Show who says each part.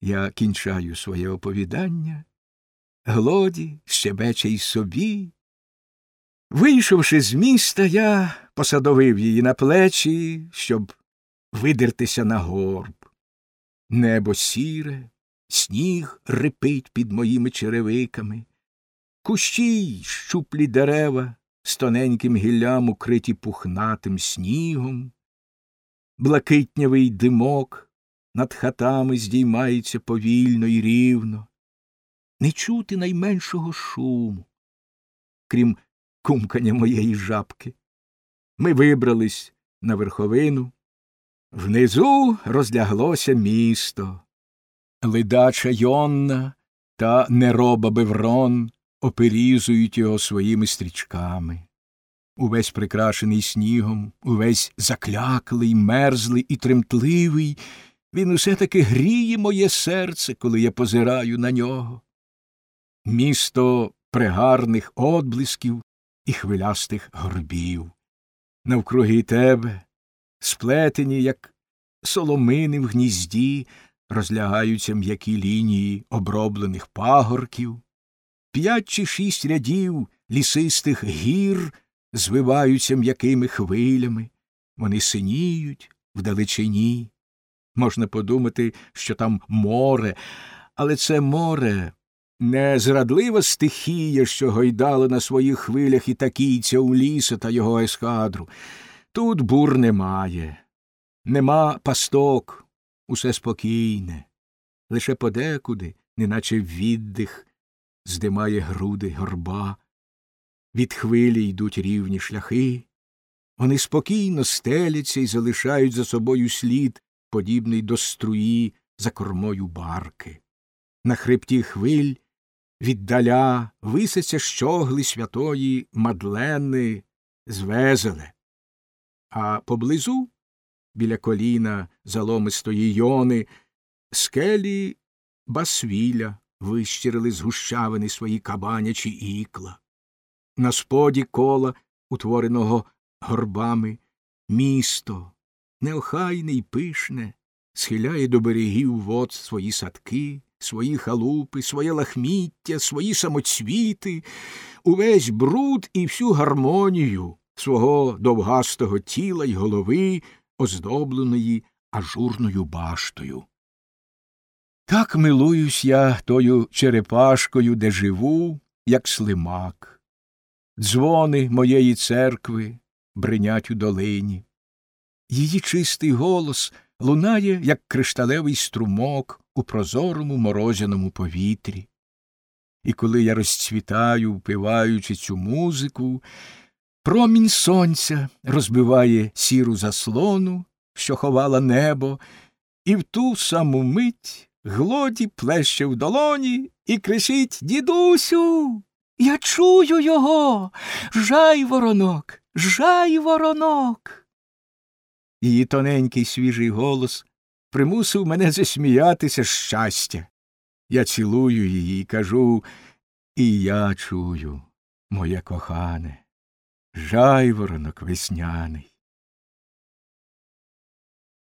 Speaker 1: Я кінчаю своє оповідання, глоді щебече й собі. Вийшовши з міста, я посадовив її на плечі, щоб видертися на горб. Небо сіре, сніг рипить під моїми черевиками, кущі й щуплі дерева з тоненьким гіллям укриті пухнатим снігом, блакитнявий димок над хатами здіймається повільно і рівно, не чути найменшого шуму, крім кумкання моєї жабки. Ми вибрались на верховину. Внизу розляглося місто. Ледача Йонна та нероба Беврон оперізують його своїми стрічками. Увесь прикрашений снігом, увесь закляклий, мерзлий і тремтливий, він усе таки гріє моє серце, коли я позираю на нього. Місто пригарних отблисків і хвилястих горбів. Навкруги тебе, сплетені, як соломини в гнізді, розлягаються м'які лінії оброблених пагорків, п'ять чи шість рядів лісистих гір звиваються м'якими хвилями, вони синіють вдалечині. Можна подумати, що там море, але це море не зрадлива стихія, що гойдала на своїх хвилях і такійця у ліса та його ескадру. Тут бур немає, нема пасток, усе спокійне, лише подекуди, неначе віддих, здимає груди горба. Від хвилі йдуть рівні шляхи, вони спокійно стеляться і залишають за собою слід, подібний до струї за кормою барки. На хребті хвиль віддаля висяться щогли святої Мадлени з везеле, а поблизу, біля коліна заломистої йони, скелі басвіля вищирили з гущавини свої кабанячі ікла. На споді кола, утвореного горбами, місто, неохайне й пишне, схиляє до берегів вод свої садки, свої халупи, своє лахміття, свої самоцвіти, увесь бруд і всю гармонію свого довгастого тіла й голови, оздобленої ажурною баштою. Так милуюсь я тою черепашкою, де живу, як слимак. Дзвони моєї церкви бринять у долині. Її чистий голос лунає, як кришталевий струмок у прозорому морозяному повітрі. І коли я розцвітаю, впиваючи цю музику, промінь сонця розбиває сіру заслону, що ховала небо, і в ту саму мить глоді плеще в долоні і кричить Дідусю, я чую його. Жай воронок, жай воронок. Її тоненький свіжий голос примусив мене засміятися щастя. Я цілую її і кажу і я чую, моє кохане, жайворонок весняний.